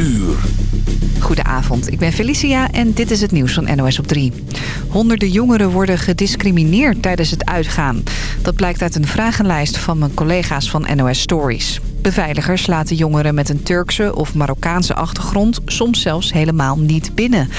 uur. Goedenavond, ik ben Felicia en dit is het nieuws van NOS op 3. Honderden jongeren worden gediscrimineerd tijdens het uitgaan. Dat blijkt uit een vragenlijst van mijn collega's van NOS Stories. Beveiligers laten jongeren met een Turkse of Marokkaanse achtergrond... soms zelfs helemaal niet binnen.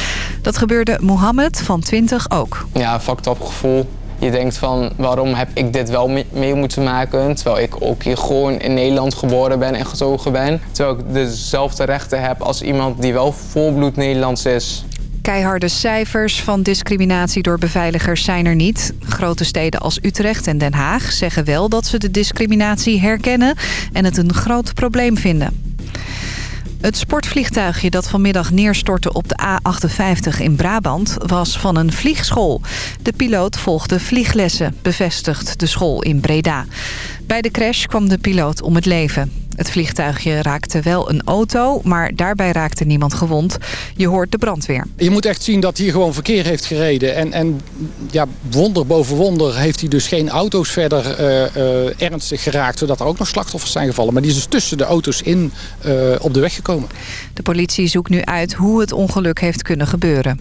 Dat gebeurde Mohammed van 20 ook. Ja, fucked up gevoel. Je denkt van, waarom heb ik dit wel mee moeten maken? Terwijl ik ook hier gewoon in Nederland geboren ben en getogen ben. Terwijl ik dezelfde rechten heb als iemand die wel volbloed Nederlands is. Keiharde cijfers van discriminatie door beveiligers zijn er niet. Grote steden als Utrecht en Den Haag zeggen wel dat ze de discriminatie herkennen... en het een groot probleem vinden. Het sportvliegtuigje dat vanmiddag neerstortte op de A58 in Brabant was van een vliegschool. De piloot volgde vlieglessen, bevestigt de school in Breda. Bij de crash kwam de piloot om het leven. Het vliegtuigje raakte wel een auto, maar daarbij raakte niemand gewond. Je hoort de brandweer. Je moet echt zien dat hier gewoon verkeer heeft gereden. En, en ja, wonder boven wonder heeft hij dus geen auto's verder uh, uh, ernstig geraakt... zodat er ook nog slachtoffers zijn gevallen. Maar die is dus tussen de auto's in uh, op de weg gekomen. De politie zoekt nu uit hoe het ongeluk heeft kunnen gebeuren.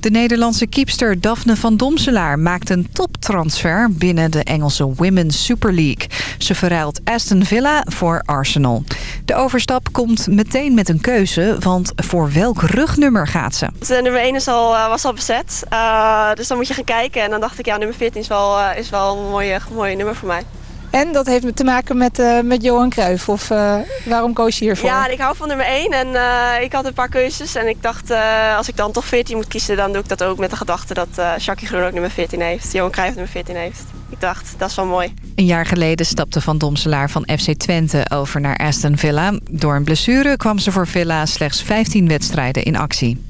De Nederlandse kiepster Daphne van Domselaar maakt een toptransfer binnen de Engelse Women's Super League. Ze verruilt Aston Villa voor Arsenal. De overstap komt meteen met een keuze, want voor welk rugnummer gaat ze? Nummer 1 is al, was al bezet, uh, dus dan moet je gaan kijken. En dan dacht ik, ja, nummer 14 is wel, uh, is wel een mooie, mooie nummer voor mij. En dat heeft te maken met, uh, met Johan Cruijff. Of uh, waarom koos je hiervoor? Ja, ik hou van nummer 1. En uh, ik had een paar keuzes. En ik dacht, als ik dan toch 14 moet kiezen... dan doe ik dat ook met de gedachte dat Jackie Groen ook nummer 14 heeft. Johan Cruijff nummer 14 heeft. Ik dacht, dat is wel mooi. Een jaar geleden stapte Van Domselaar van FC Twente over naar Aston Villa. Door een blessure kwam ze voor Villa slechts 15 wedstrijden in actie.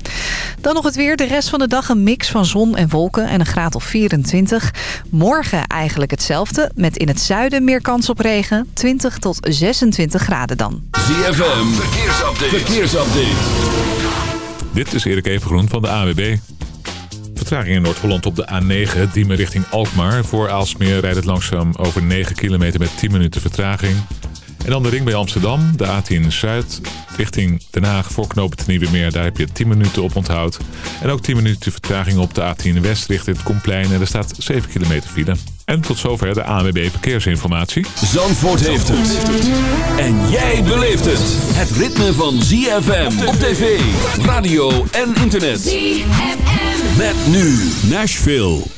Dan nog het weer. De rest van de dag een mix van zon en wolken en een graad of 24. Morgen eigenlijk hetzelfde, met in het zuiden meer kans op regen. 20 tot 26 graden dan. ZFM, verkeersupdate. verkeersupdate. Dit is Erik Evengroen van de AWB. Vertraging in Noord-Holland op de A9, Diemen richting Alkmaar. Voor Aalsmeer rijdt het langzaam over 9 kilometer met 10 minuten vertraging. En dan de ring bij Amsterdam, de A10 Zuid, richting Den Haag voor knooppunt Nieuwe Meer. Daar heb je 10 minuten op onthoud. En ook 10 minuten vertraging op de A10 West richting het Komplein. En er staat 7 kilometer file. En tot zover de ANWB Verkeersinformatie. Zandvoort heeft het. En jij beleeft het. Het ritme van ZFM op tv, radio en internet. ZFM. Met nu Nashville.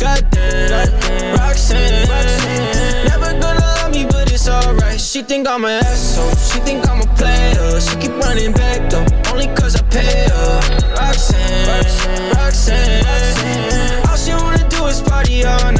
Goddamn, Roxanne. Never gonna love me, but it's alright. She think I'm an asshole. She think I'm a player. She keep running back though, only cause I pay her. Roxanne, Roxanne. All she wanna do is party night.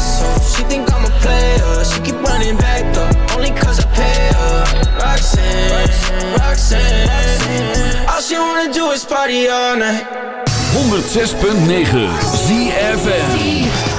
Roxanne, Roxanne. All she wanna do is party all night. 106.9 ZFN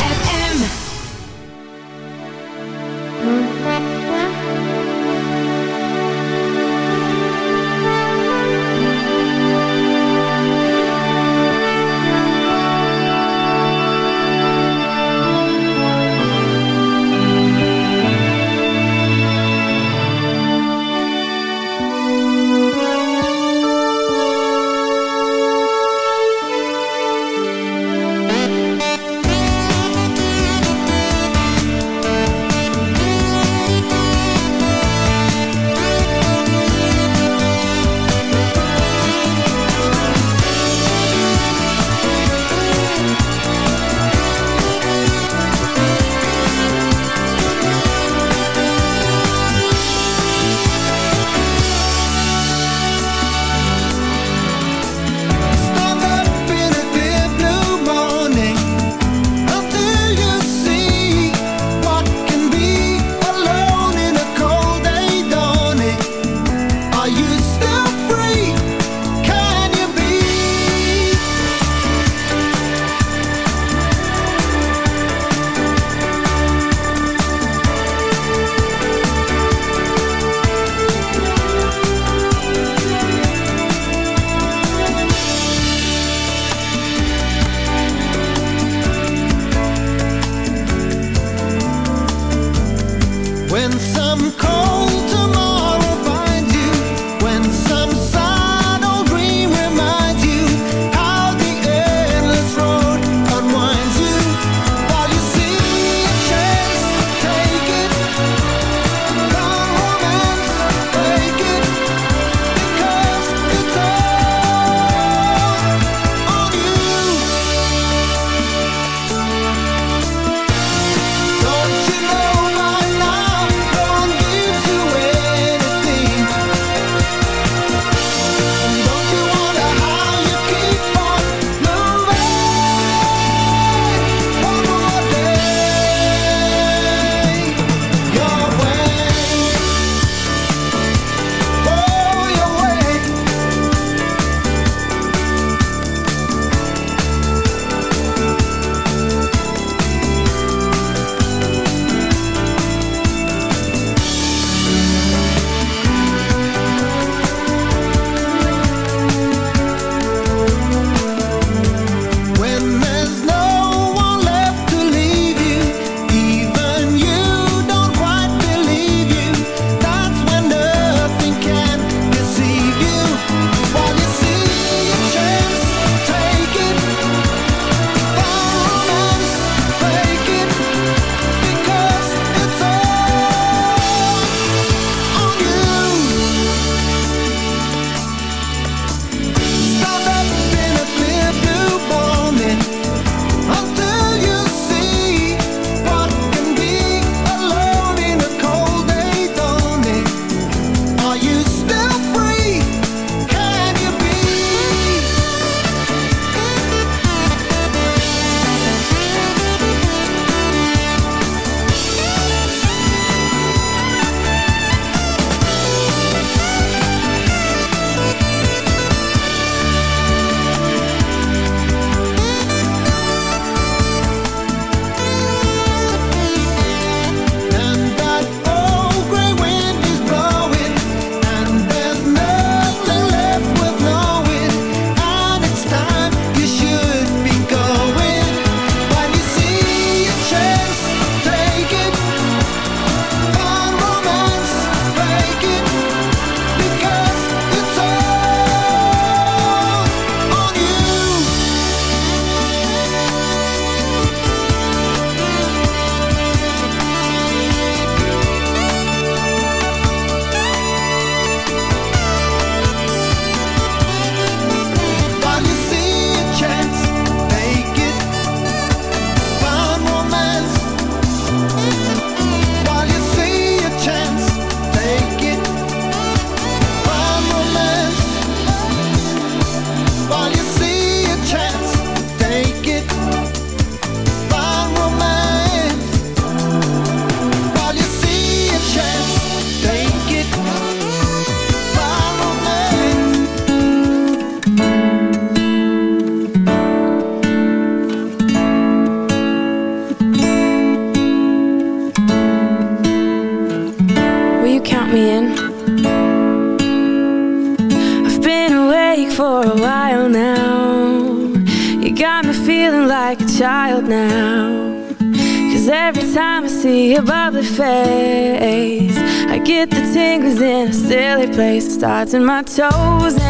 starts in my toes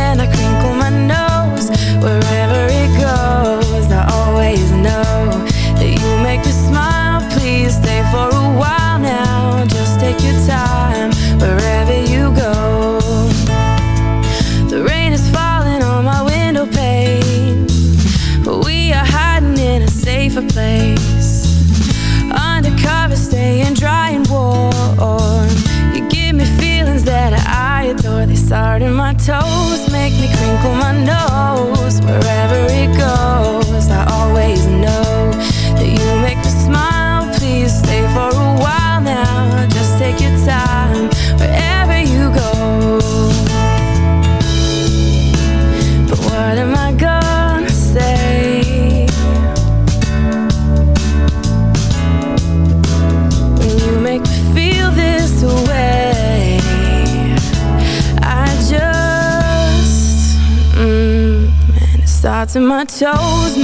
toes,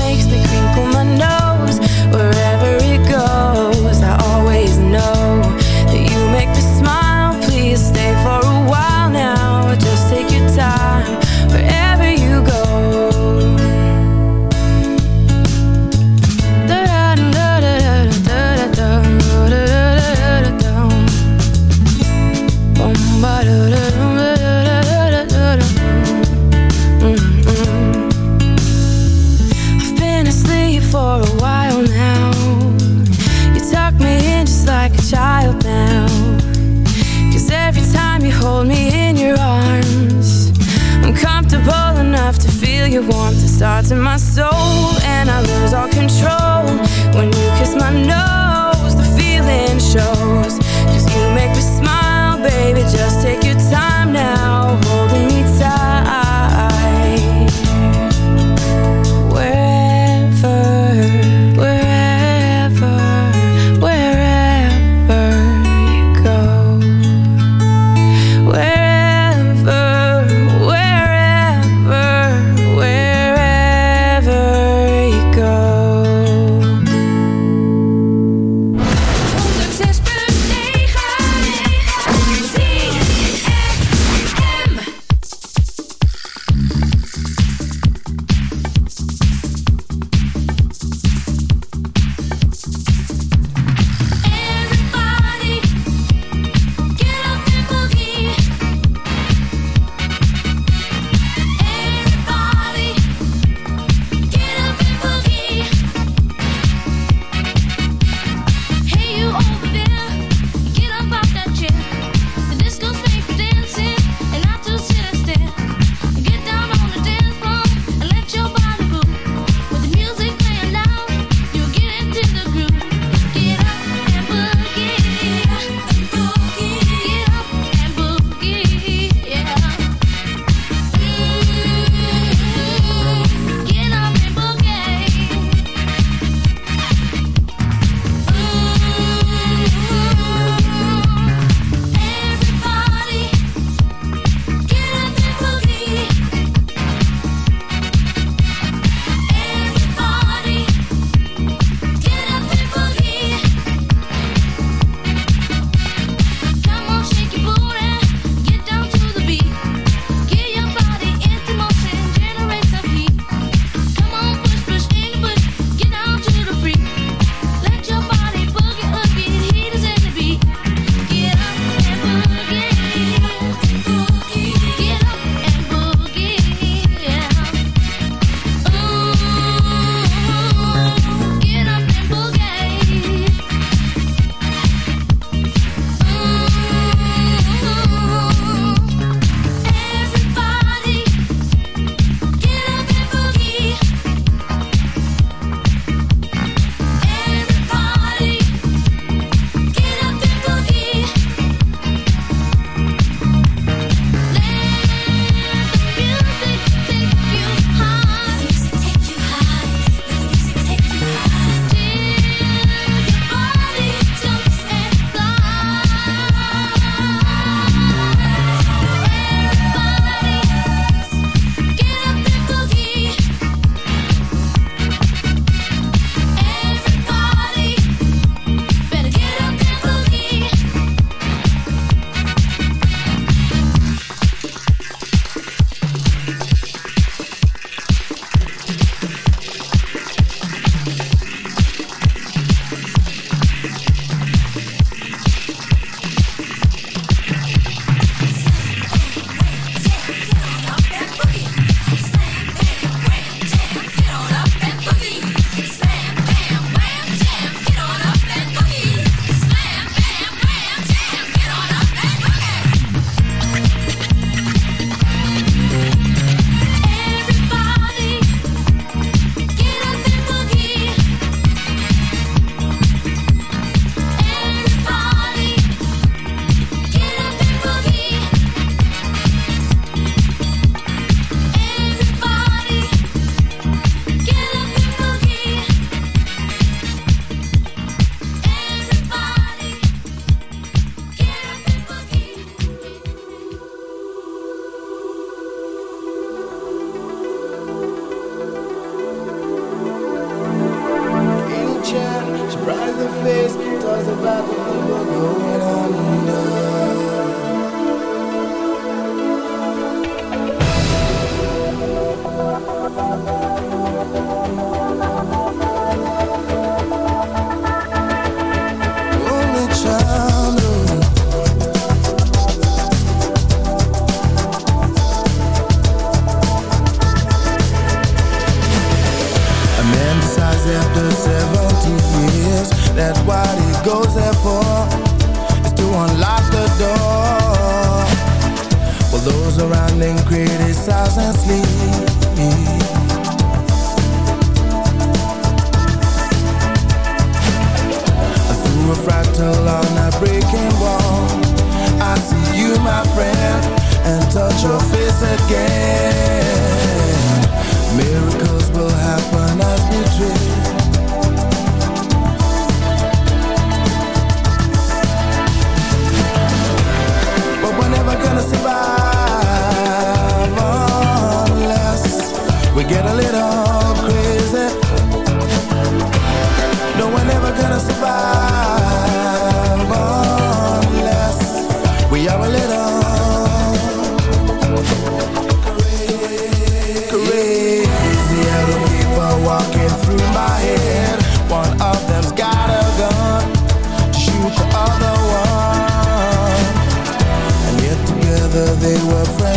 they were friends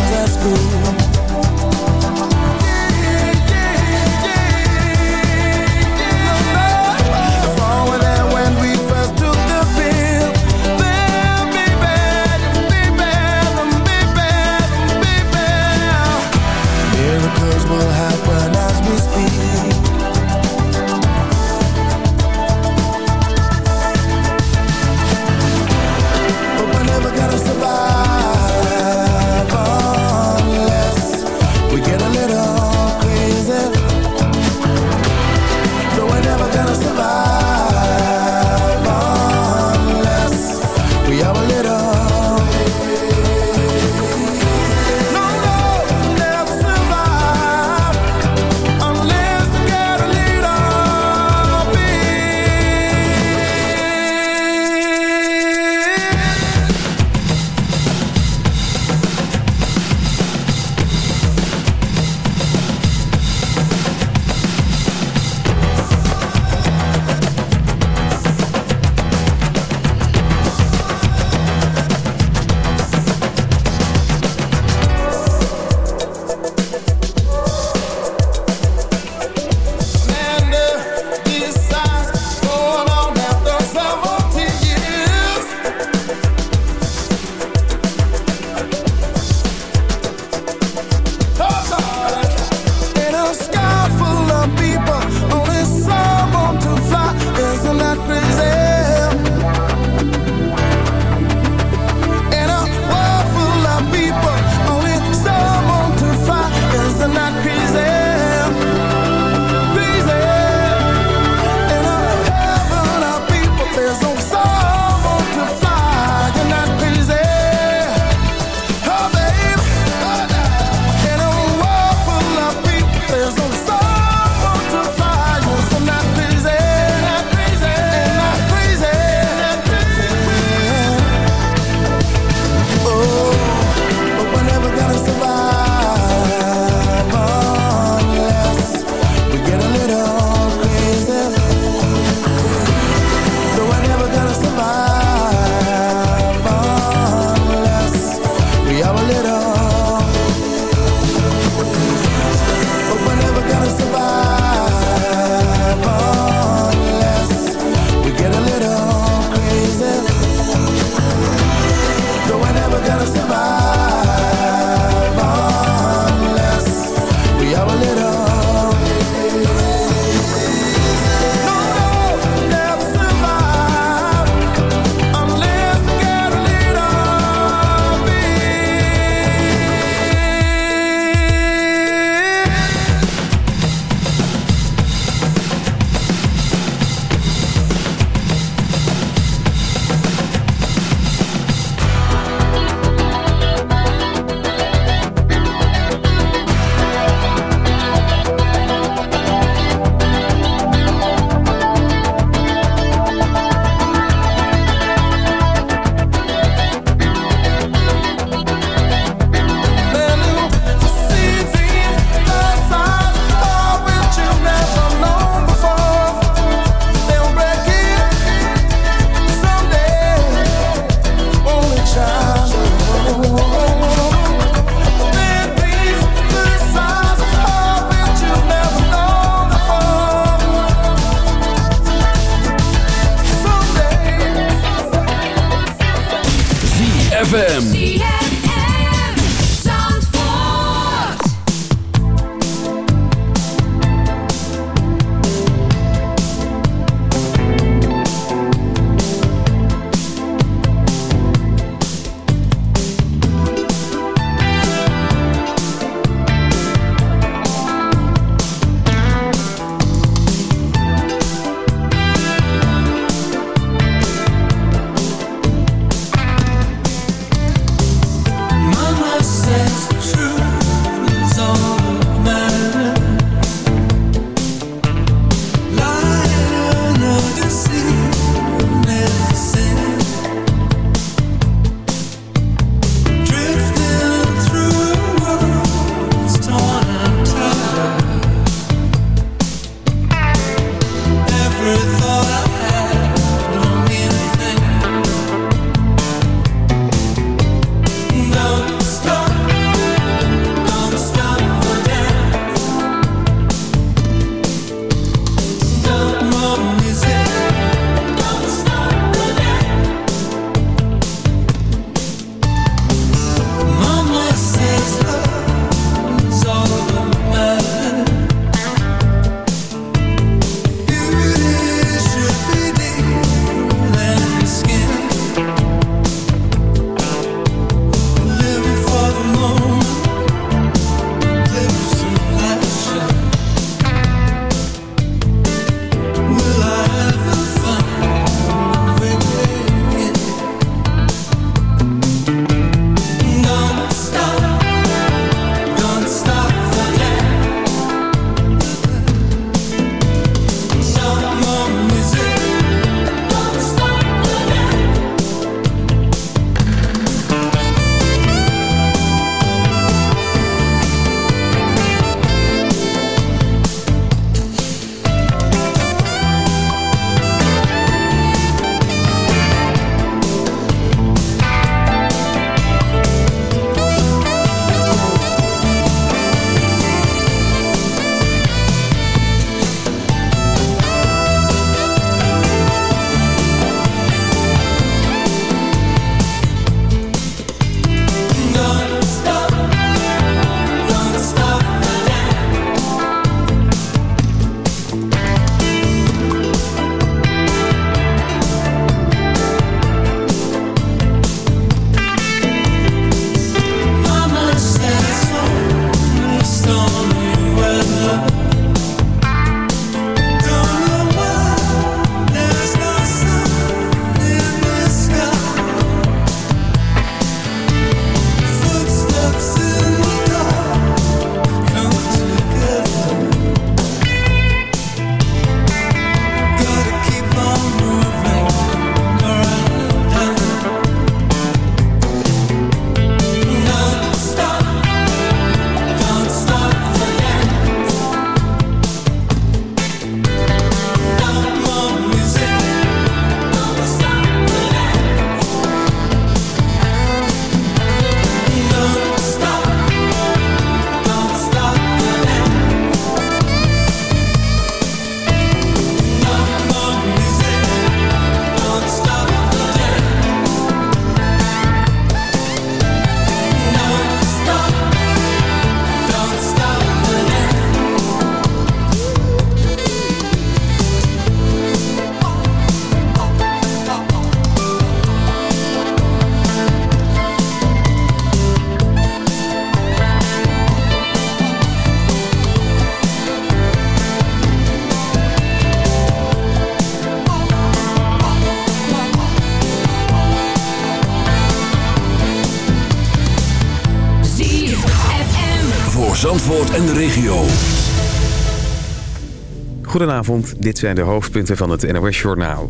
Goedenavond, dit zijn de hoofdpunten van het NOS-journaal.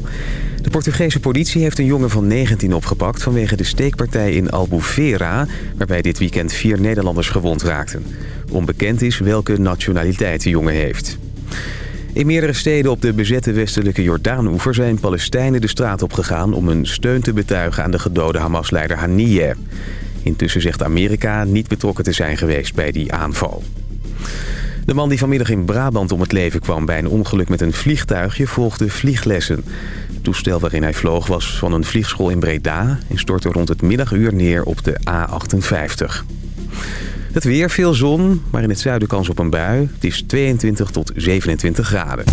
De Portugese politie heeft een jongen van 19 opgepakt... vanwege de steekpartij in Albufeira... waarbij dit weekend vier Nederlanders gewond raakten. Onbekend is welke nationaliteit de jongen heeft. In meerdere steden op de bezette westelijke Jordaanoever zijn Palestijnen de straat opgegaan... om hun steun te betuigen aan de gedode Hamas-leider Haniyeh. Intussen zegt Amerika niet betrokken te zijn geweest bij die aanval. De man die vanmiddag in Brabant om het leven kwam bij een ongeluk met een vliegtuigje volgde vlieglessen. Het toestel waarin hij vloog was van een vliegschool in Breda en stortte rond het middaguur neer op de A58. Het weer veel zon, maar in het zuiden kans op een bui. Het is 22 tot 27 graden.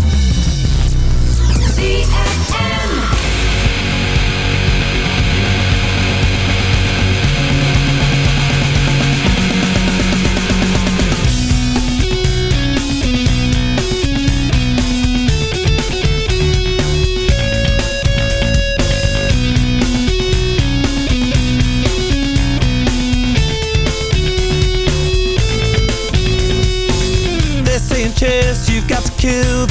kill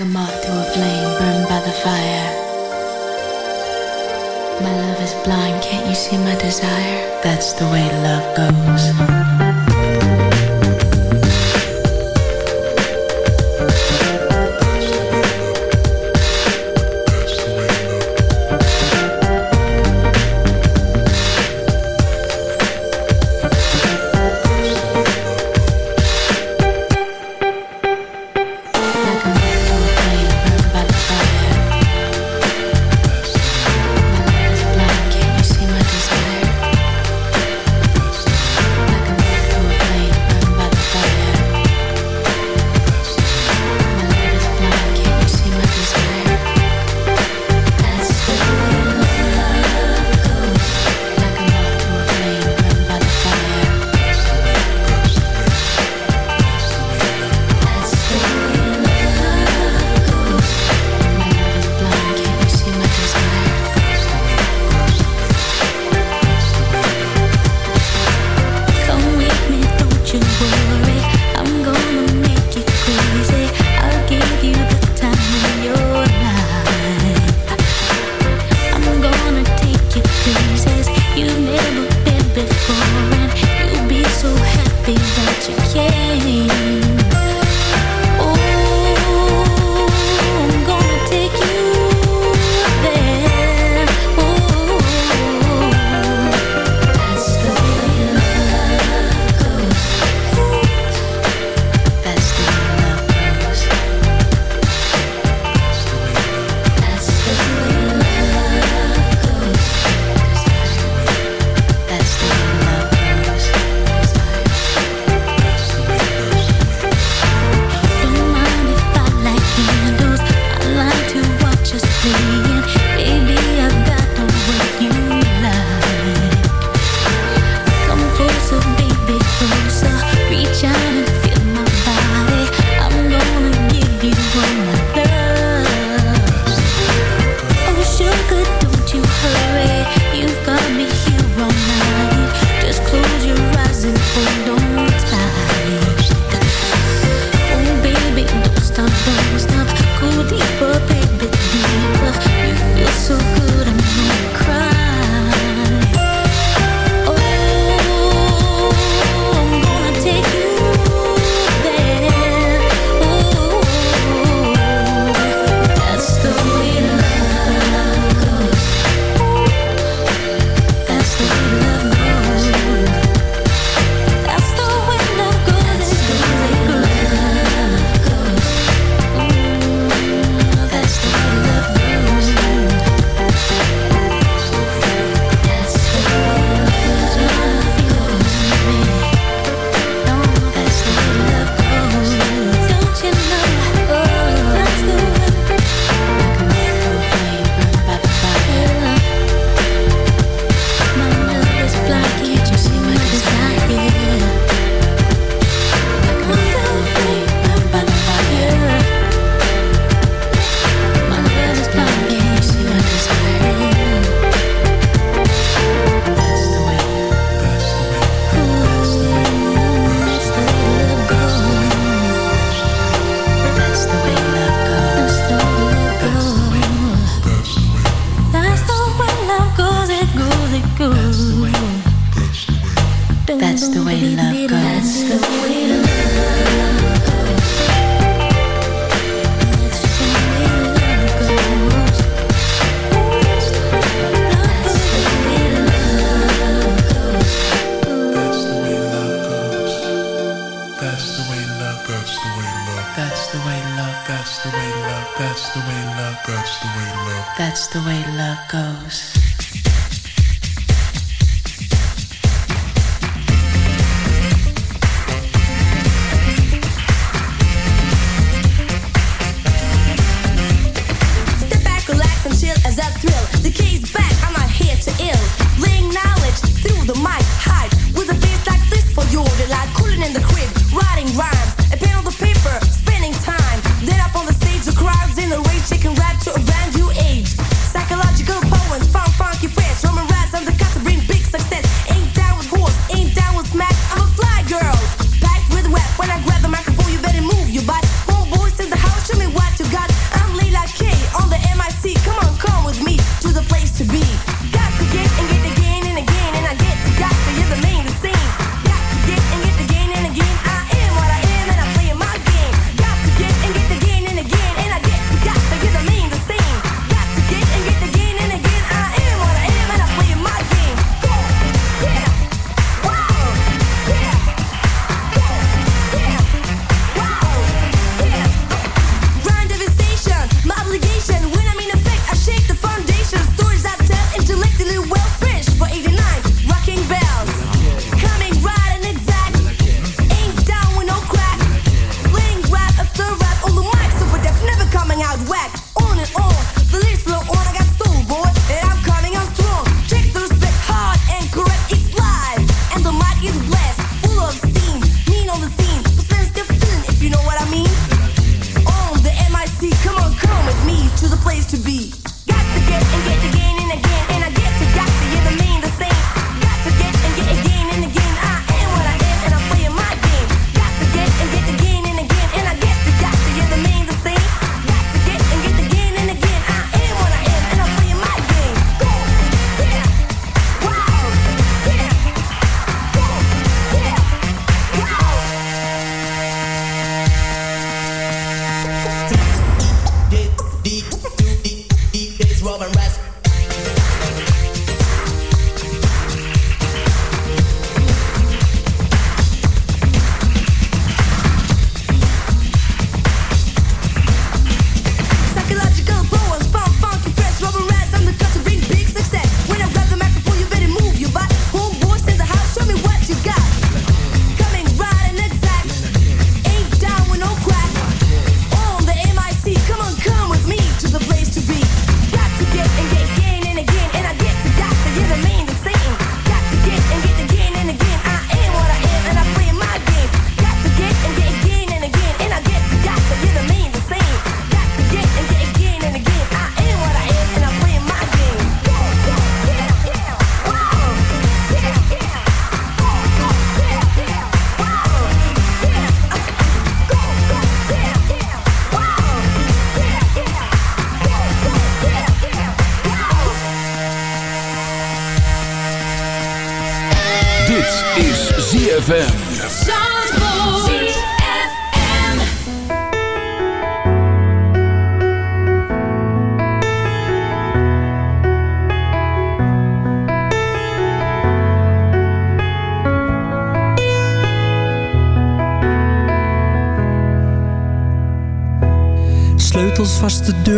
A up.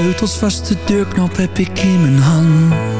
Sleutels vast, de deurknop heb ik in mijn hand.